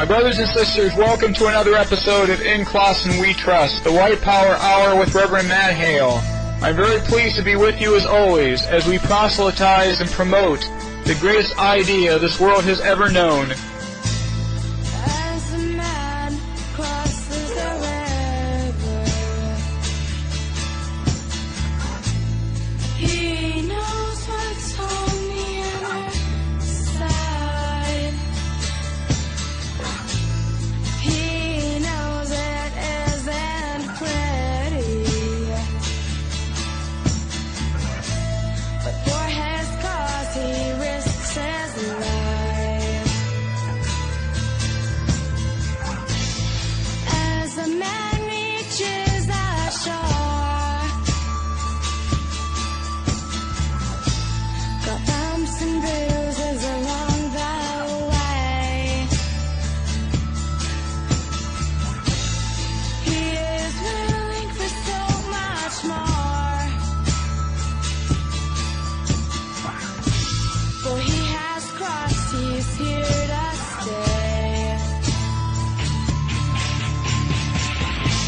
My brothers and sisters, welcome to another episode of In Klassen We Trust, the White Power Hour with Reverend Matt Hale. I'm very pleased to be with you as always as we proselytize and promote the greatest idea this world has ever known.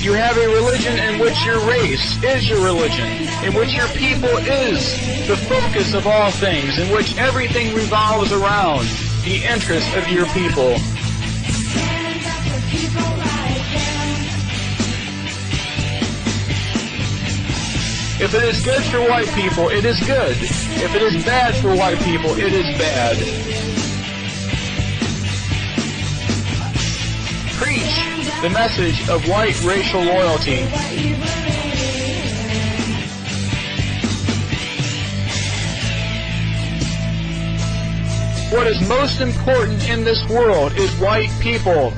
You have a religion in which your race is your religion, in which your people is the focus of all things, in which everything revolves around the interest of your people. If it is good for white people, it is good. If it is bad for white people, it is bad. Preach the message of white racial loyalty. What is most important in this world is white people.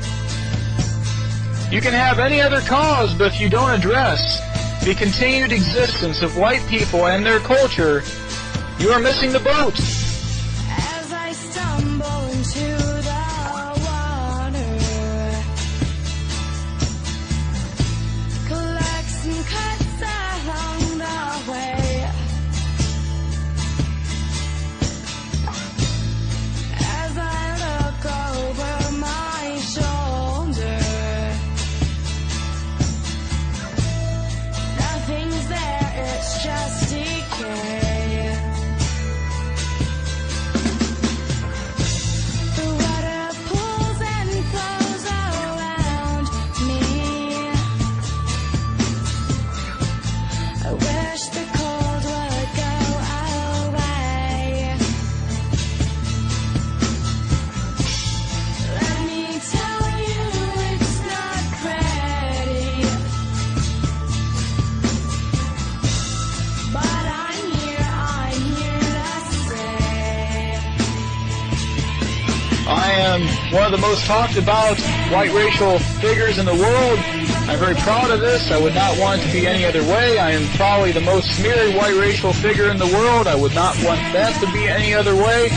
You can have any other cause, but if you don't address the continued existence of white people and their culture, you are missing the boat. Am one of the most talked about white racial figures in the world. I'm very proud of this. I would not want it to be any other way. I am probably the most smeared white racial figure in the world. I would not want that to be any other way.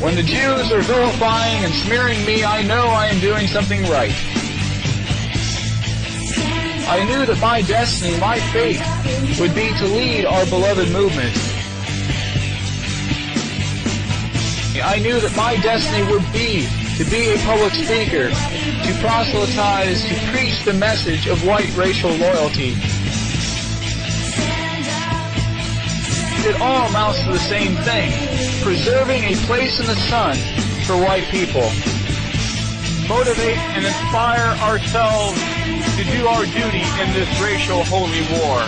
When the Jews are vilifying and smearing me, I know I am doing something right. I knew that my destiny, my fate, would be to lead our beloved movement. I knew that my destiny would be to be a public speaker, to proselytize, to preach the message of white racial loyalty. It all amounts to the same thing, preserving a place in the sun for white people. Motivate and inspire ourselves to do our duty in this racial holy war.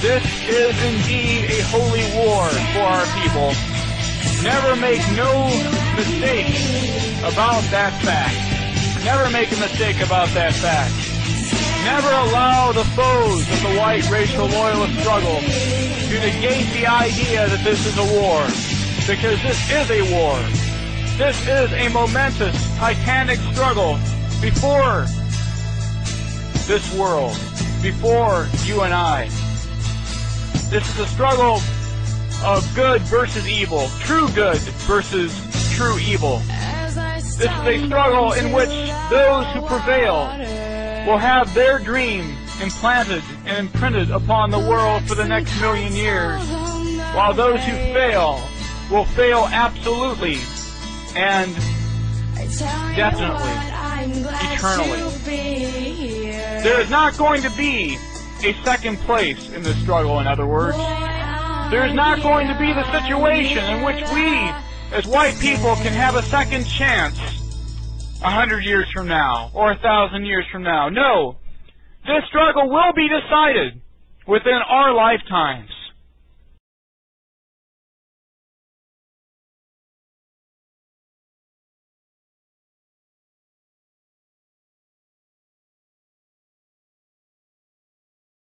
This is indeed a holy war for our people. Never make no mistake about that fact. Never make a mistake about that fact. Never allow the foes of the white racial loyalist struggle to negate the idea that this is a war. Because this is a war. This is a momentous, titanic struggle before this world, before you and I. This is a struggle of good versus evil, true good versus true evil. This is a struggle in which those who prevail will have their dream implanted and imprinted upon the world for the next million years, while those who fail will fail absolutely and Definitely. Eternally. There is not going to be a second place in this struggle, in other words. There is not going to be the situation in which we, as white people, can have a second chance a hundred years from now or a thousand years from now. No. This struggle will be decided within our lifetimes.